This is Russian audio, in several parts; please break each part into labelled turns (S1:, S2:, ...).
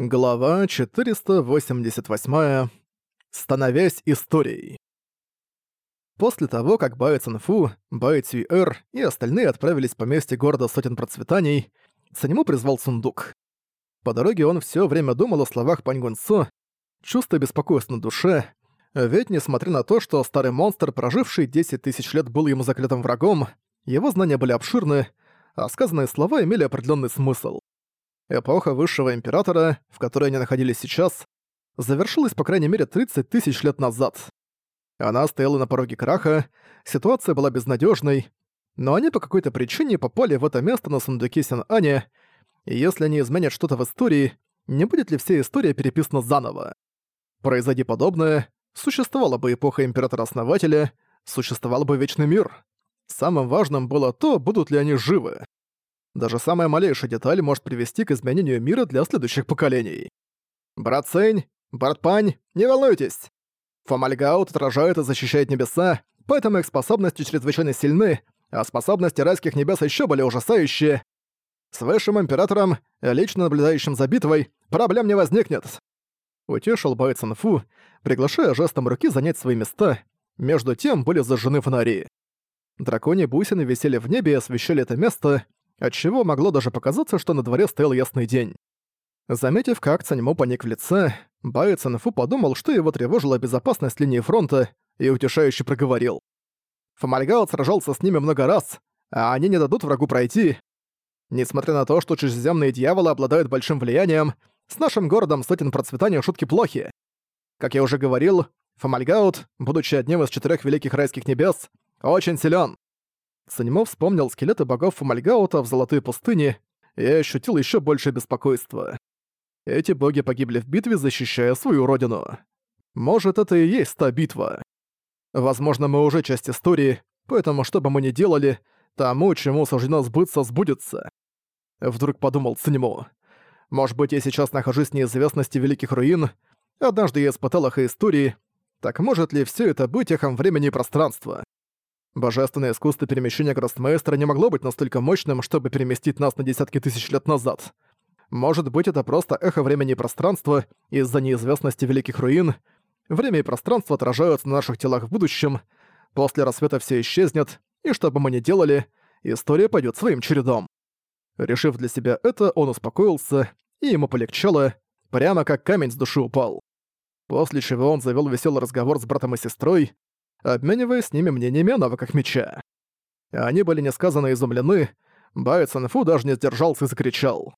S1: Глава 488. Становясь историей. После того, как Бао Цинфу, Бао Цюэр и остальные отправились в поместье города Сотен Процветаний, Санему призвал сундук. По дороге он все время думал о словах Пань Гунцу, чувствуя беспокойство на душе, ведь несмотря на то, что старый монстр, проживший 10 тысяч лет, был ему заклятым врагом, его знания были обширны, а сказанные слова имели определенный смысл. Эпоха Высшего Императора, в которой они находились сейчас, завершилась по крайней мере 30 тысяч лет назад. Она стояла на пороге краха, ситуация была безнадежной, но они по какой-то причине попали в это место на сундуке Сен-Ане, и если они изменят что-то в истории, не будет ли вся история переписана заново? Произойди подобное, существовала бы эпоха Императора-Основателя, существовал бы Вечный Мир. Самым важным было то, будут ли они живы. Даже самая малейшая деталь может привести к изменению мира для следующих поколений. Брат Сэнь, брат Пань, не волнуйтесь! Фомальгаут отражает и защищает небеса, поэтому их способности чрезвычайно сильны, а способности райских небес еще более ужасающие. С Высшим Императором, лично наблюдающим за битвой, проблем не возникнет. Утешил Бай Фу, приглашая жестом руки занять свои места, между тем были зажжены фонари. Драконьи бусины висели в небе и освещали это место, отчего могло даже показаться, что на дворе стоял ясный день. Заметив, как Цаньмо паник в лице, Баи Цанфу подумал, что его тревожила безопасность линии фронта, и утешающе проговорил. Фомальгао сражался с ними много раз, а они не дадут врагу пройти. Несмотря на то, что чужеземные дьяволы обладают большим влиянием, с нашим городом сотен процветания шутки плохи. Как я уже говорил, Фомальгаут, будучи одним из четырех великих райских небес, очень силен. Санимо вспомнил скелеты богов Фомальгаута в Золотой пустыне и ощутил еще большее беспокойство. Эти боги погибли в битве, защищая свою родину. Может, это и есть та битва. Возможно, мы уже часть истории, поэтому что бы мы ни делали, тому, чему суждено сбыться, сбудется. Вдруг подумал Циньмо. Может быть, я сейчас нахожусь в неизвестности Великих Руин, однажды я испытал их истории, так может ли все это быть эхом времени и пространства? Божественное искусство перемещения Гроссмейстера не могло быть настолько мощным, чтобы переместить нас на десятки тысяч лет назад. Может быть, это просто эхо времени и пространства из-за неизвестности Великих Руин. Время и пространство отражаются на наших телах в будущем. После рассвета все исчезнет, и что бы мы ни делали, история пойдет своим чередом. Решив для себя это, он успокоился, и ему полегчало, прямо как камень с души упал. После чего он завел веселый разговор с братом и сестрой, обмениваясь с ними мнениями о навыках меча. Они были несказанно изумлены, Бай Цинфу даже не сдержался и закричал.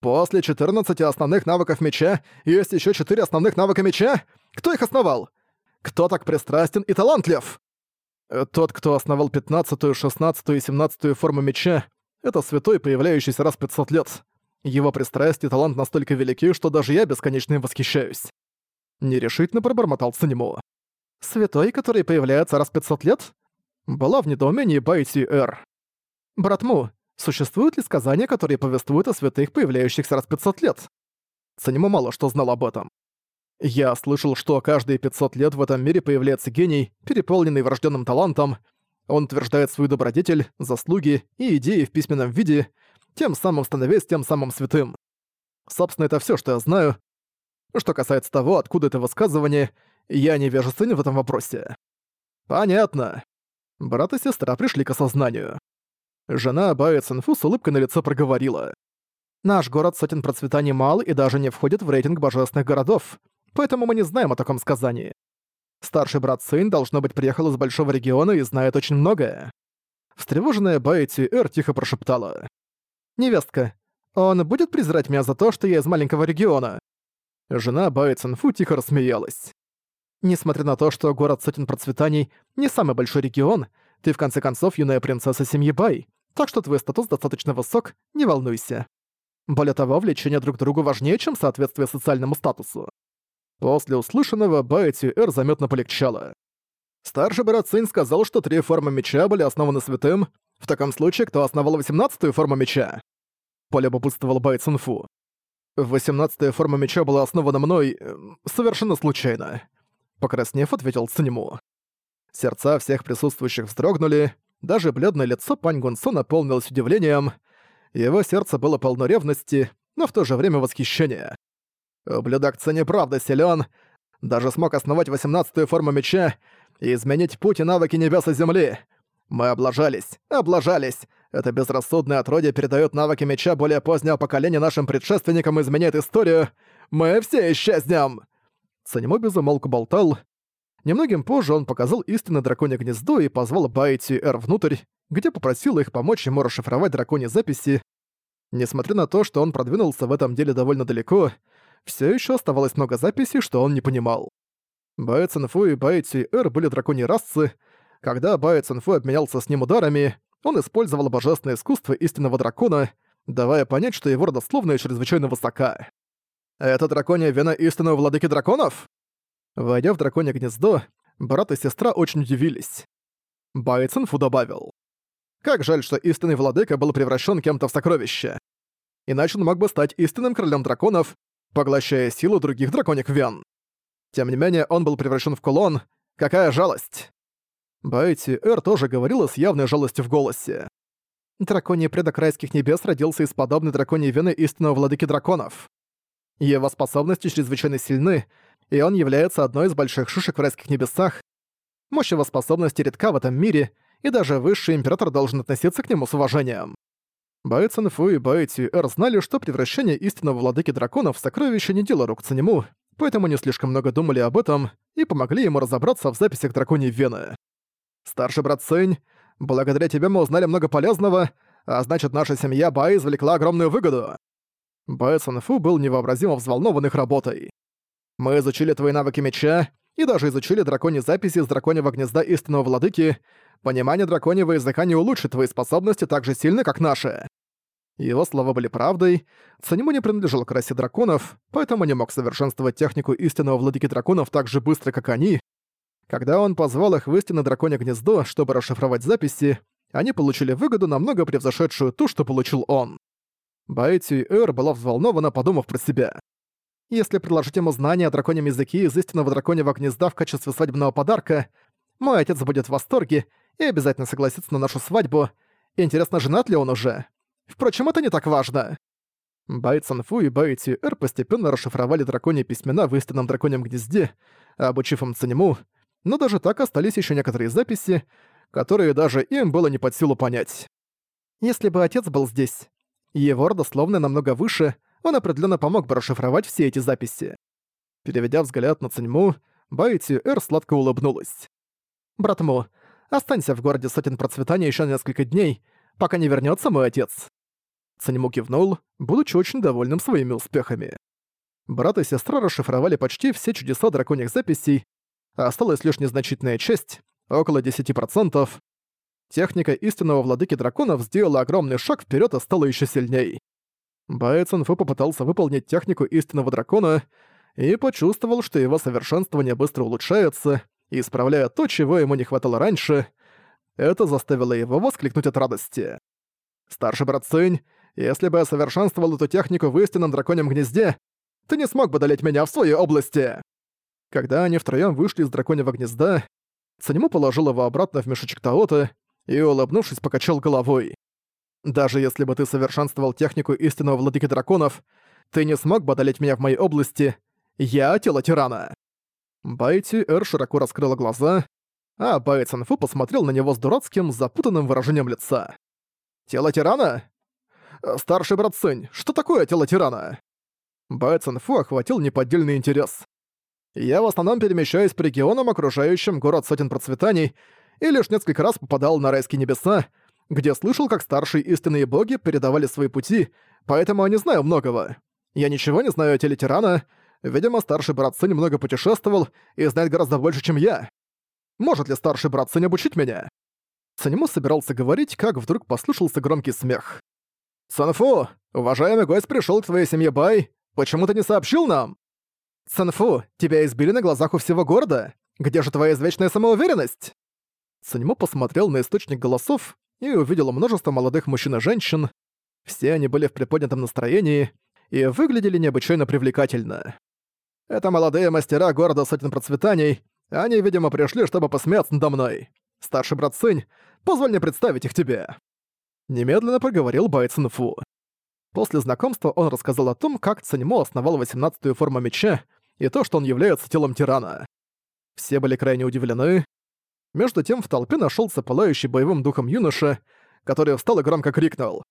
S1: «После 14 основных навыков меча есть еще 4 основных навыка меча? Кто их основал? Кто так пристрастен и талантлив?» Тот, кто основал 15-ю, 16-ю и 17-ю форму меча, это святой, появляющийся раз в 500 лет. Его пристрастие и талант настолько велики, что даже я бесконечно им восхищаюсь. Нерешительно пробормотал Санему. Святой, который появляется раз в 500 лет? Была в недоумении Байти Эр. Братму, существуют ли сказания, которые повествуют о святых, появляющихся раз в 500 лет? Цанимо мало что знал об этом. Я слышал, что каждые 500 лет в этом мире появляется гений, переполненный врожденным талантом. Он утверждает свою добродетель, заслуги и идеи в письменном виде, тем самым становясь тем самым святым. Собственно, это все, что я знаю. Что касается того, откуда это высказывание, я невежественен в этом вопросе. Понятно. Брат и сестра пришли к осознанию. Жена Баэ Цинфу с улыбкой на лице проговорила. Наш город сотен процветаний мал и даже не входит в рейтинг божественных городов, поэтому мы не знаем о таком сказании. Старший брат Сын, должно быть, приехал из большого региона и знает очень многое. Встревоженная Байти Эр тихо прошептала. «Невестка, он будет презирать меня за то, что я из маленького региона?» Жена Баэ Цинфу тихо рассмеялась. Несмотря на то, что город сотен процветаний не самый большой регион, ты в конце концов юная принцесса семьи Бай, так что твой статус достаточно высок, не волнуйся. Более того, влечение друг к другу важнее, чем соответствие социальному статусу. После услышанного Байти Эр заметно полегчало. Старший брат Сын сказал, что три формы меча были основаны святым. В таком случае, кто основал 18-ю форму меча? Полюбопытствовал Бай Цинфу. 18-я форма меча была основана мной э, совершенно случайно. Покраснев, ответил Циньму. Сердца всех присутствующих вздрогнули, даже бледное лицо Пань Гунсо наполнилось удивлением. Его сердце было полно ревности, но в то же время восхищения. Ублюдок Цинь правда силен, даже смог основать восемнадцатую форму меча и изменить путь и навыки небес и земли. Мы облажались, облажались. Это безрассудное отродье передает навыки меча более позднего поколения нашим предшественникам и изменяет историю. Мы все исчезнем!» Санему безумолку болтал. Немногим позже он показал истинное драконье гнездо и позвал Байти и Эр внутрь, где попросил их помочь ему расшифровать драконьи записи. Несмотря на то, что он продвинулся в этом деле довольно далеко, все еще оставалось много записей, что он не понимал. Баэ Цинфу и Баэ Эр были драконьи расы. Когда Баэ Цинфу обменялся с ним ударами, он использовал божественное искусство истинного дракона, давая понять, что его родословная чрезвычайно высока. «Это драконья вена истинного владыки драконов?» Войдя в драконье гнездо, брат и сестра очень удивились. Баэ Цинфу добавил. «Как жаль, что истинный владыка был превращен кем-то в сокровище. Иначе он мог бы стать истинным королем драконов поглощая силу других драконьих вен. Тем не менее, он был превращен в кулон. Какая жалость! Байти Эр тоже говорила с явной жалостью в голосе. Драконий предок райских небес родился из подобной драконьей вены истинного владыки драконов. Его способности чрезвычайно сильны, и он является одной из больших шишек в райских небесах. Мощь его способности редка в этом мире, и даже высший император должен относиться к нему с уважением. Бай Цинфу и Бай Эр знали, что превращение истинного владыки драконов в сокровище не дело рук Цинему, поэтому не слишком много думали об этом и помогли ему разобраться в записях драконьей Вены. «Старший брат Цинь, благодаря тебе мы узнали много полезного, а значит, наша семья Бай извлекла огромную выгоду». Бай Цинфу был невообразимо взволнован их работой. «Мы изучили твои навыки меча и даже изучили драконьи записи из драконьего гнезда истинного владыки. Понимание драконьего языка не улучшит твои способности так же сильно, как наши. Его слова были правдой, Цанему не принадлежал к расе драконов, поэтому не мог совершенствовать технику истинного владыки драконов так же быстро, как они. Когда он позвал их в истинное драконье гнездо, чтобы расшифровать записи, они получили выгоду, намного превзошедшую ту, что получил он. Байти Эр была взволнована, подумав про себя. Если предложить ему знания о драконьем языке из истинного драконьего гнезда в качестве свадебного подарка, мой отец будет в восторге и обязательно согласится на нашу свадьбу. Интересно, женат ли он уже? Впрочем, это не так важно. Бай Цанфу и Бай Эр постепенно расшифровали драконьи письмена в истинном драконьем гнезде, обучив им Цанему, но даже так остались еще некоторые записи, которые даже им было не под силу понять. Если бы отец был здесь, его родословная намного выше, он определенно помог бы расшифровать все эти записи. Переведя взгляд на Цаньму, Байти Эр сладко улыбнулась. «Брат Му, останься в городе сотен процветания еще несколько дней, пока не вернется мой отец». Цанему кивнул, будучи очень довольным своими успехами. Брат и сестра расшифровали почти все чудеса драконьих записей, а осталась лишь незначительная часть, около 10%. Техника истинного владыки драконов сделала огромный шаг вперед и стала еще сильней. Баэ Цинфу попытался выполнить технику истинного дракона и почувствовал, что его совершенствование быстро улучшается, исправляя то, чего ему не хватало раньше. Это заставило его воскликнуть от радости. «Старший брат Цинь, если бы я совершенствовал эту технику в истинном драконьем гнезде, ты не смог бы долеть меня в своей области!» Когда они втроём вышли из драконьего гнезда, Санему положил его обратно в мешочек Таота и, улыбнувшись, покачал головой. «Даже если бы ты совершенствовал технику истинного владыки драконов, ты не смог бы одолеть меня в моей области. Я — тело тирана». Байти Эр широко раскрыла глаза, а Бай Цанфу посмотрел на него с дурацким, запутанным выражением лица. «Тело тирана? «Старший брат Сынь, что такое тело тирана?» Бай Цинфу охватил неподдельный интерес. «Я в основном перемещаюсь по регионам, окружающим город сотен процветаний, и лишь несколько раз попадал на райские небеса, где слышал, как старшие истинные боги передавали свои пути, поэтому я не знаю многого. Я ничего не знаю о теле тирана, видимо, старший брат Сын много путешествовал и знает гораздо больше, чем я. Может ли старший брат Сын обучить меня?» Санему собирался говорить, как вдруг послышался громкий смех. «Санфу, уважаемый гость пришел к твоей семье Бай. Почему ты не сообщил нам?» «Санфу, тебя избили на глазах у всего города. Где же твоя извечная самоуверенность?» Санему посмотрел на источник голосов и увидел множество молодых мужчин и женщин. Все они были в приподнятом настроении и выглядели необычайно привлекательно. Это молодые мастера города сотен процветаний. Они, видимо, пришли, чтобы посмеяться надо мной. Старший брат Сынь, позволь мне представить их тебе. Немедленно проговорил Байцин Фу. После знакомства он рассказал о том, как Цанимо основал 18-ю форму меча и то, что он является телом тирана. Все были крайне удивлены. Между тем в толпе нашелся пылающий боевым духом юноша, который встал и громко крикнул.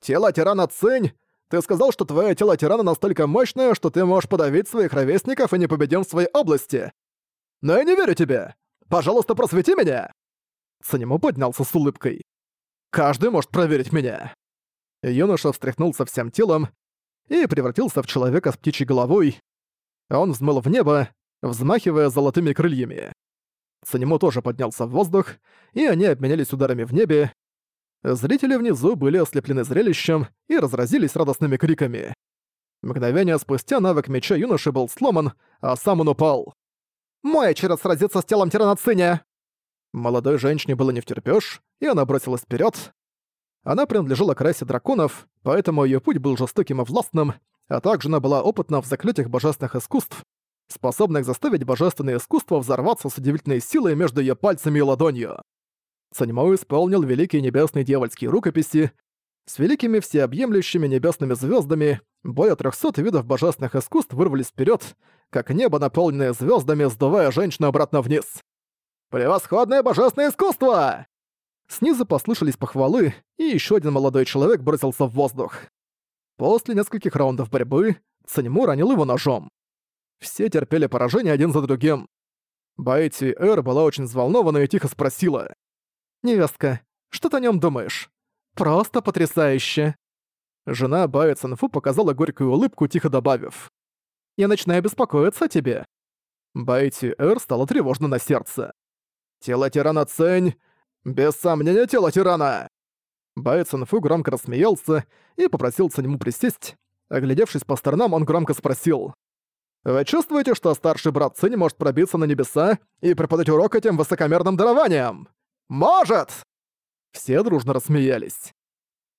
S1: «Тело тирана Цинь! Ты сказал, что твое тело тирана настолько мощное, что ты можешь подавить своих ровесников и непобедим в своей области. Но я не верю тебе! Пожалуйста, просвети меня!» Санему поднялся с улыбкой. «Каждый может проверить меня!» Юноша встряхнулся всем телом и превратился в человека с птичьей головой. Он взмыл в небо, взмахивая золотыми крыльями. Санему тоже поднялся в воздух, и они обменялись ударами в небе. Зрители внизу были ослеплены зрелищем и разразились радостными криками. Мгновение спустя навык меча юноши был сломан, а сам он упал. «Мой черед сразиться с телом тирана Циня!» Молодой женщине было не втерпёшь, и она бросилась вперед. Она принадлежала к расе драконов, поэтому ее путь был жестоким и властным, а также она была опытна в заклятиях божественных искусств, способных заставить божественное искусство взорваться с удивительной силой между ее пальцами и ладонью. Саньмао исполнил великие небесные дьявольские рукописи с великими всеобъемлющими небесными звездами. Более 300 видов божественных искусств вырвались вперед, как небо, наполненное звездами, сдувая женщину обратно вниз. «Превосходное божественное искусство!» Снизу послышались похвалы, и еще один молодой человек бросился в воздух. После нескольких раундов борьбы Санему ранил его ножом. Все терпели поражение один за другим. Байти Эр была очень взволнована и тихо спросила. «Невестка, что ты о нем думаешь?» «Просто потрясающе!» Жена Баи Цинфу показала горькую улыбку, тихо добавив. «Я начинаю беспокоиться о тебе». Байти Эр стало тревожно на сердце. «Тело тирана Цень! Без сомнения, тело тирана!» Бай Цинфу громко рассмеялся и попросил Циньму присесть. Оглядевшись по сторонам, он громко спросил. «Вы чувствуете, что старший брат Цинь может пробиться на небеса и преподать урок этим высокомерным дарованиям?» «Может!» Все дружно рассмеялись.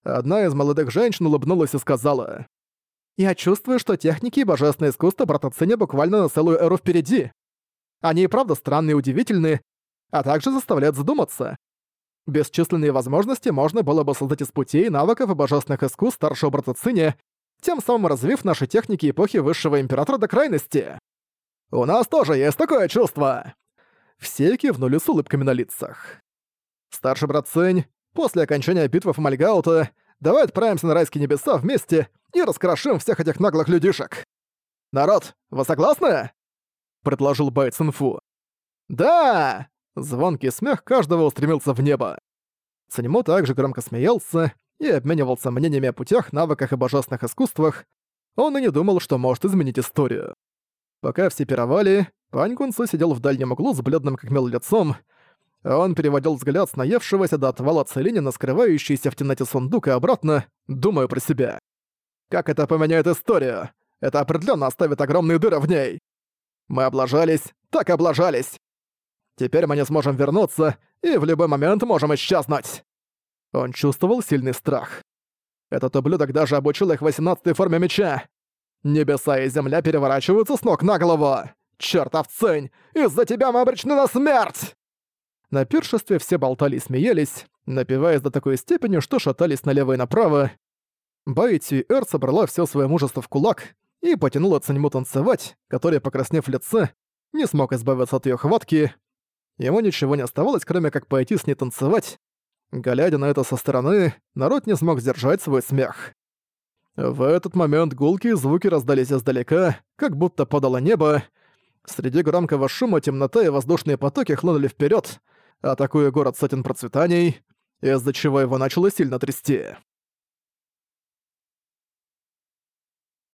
S1: Одна из молодых женщин улыбнулась и сказала. «Я чувствую, что техники и божественное искусство брата Циня буквально на целую эру впереди. Они и правда странные и удивительные, а также заставляют задуматься. Бесчисленные возможности можно было бы создать из путей, навыков и божественных искусств старшего брата Циня, тем самым развив наши техники эпохи Высшего Императора до крайности. «У нас тоже есть такое чувство!» Все кивнули с улыбками на лицах. Старший брат Цинь, после окончания битвы Фомальгаута, давай отправимся на райские небеса вместе и раскрошим всех этих наглых людишек. Народ, вы согласны? предложил Бай Цинфу. Да! Звонкий смех каждого устремился в небо. Циньмо также громко смеялся и обменивался мнениями о путях, навыках и божественных искусствах. Он и не думал, что может изменить историю. Пока все пировали, Пань Кунцу сидел в дальнем углу с бледным как мел лицом, он переводил взгляд с наевшегося до отвала целини на скрывающийся в темноте сундук и обратно, думая про себя. Как это поменяет историю? Это определенно оставит огромные дыры в ней. Мы облажались, так облажались. Теперь мы не сможем вернуться и в любой момент можем исчезнуть. Он чувствовал сильный страх. Этот ублюдок даже обучил их 18-й форме меча. Небеса и земля переворачиваются с ног на голову. Чёртов цень! Из-за тебя мы обречены на смерть! На пиршестве все болтали и смеялись, напиваясь до такой степени, что шатались налево и направо. Байти Эр собрала все свое мужество в кулак и потянула Циньму танцевать, который, покраснев лице, не смог избавиться от ее хватки. Ему ничего не оставалось, кроме как пойти с ней танцевать. Глядя на это со стороны, народ не смог сдержать свой смех. В этот момент гулкие звуки раздались издалека, как будто подало небо. Среди громкого шума темнота и воздушные потоки хлынули вперед, атакуя город сотен процветаний, из-за чего его начало сильно трясти.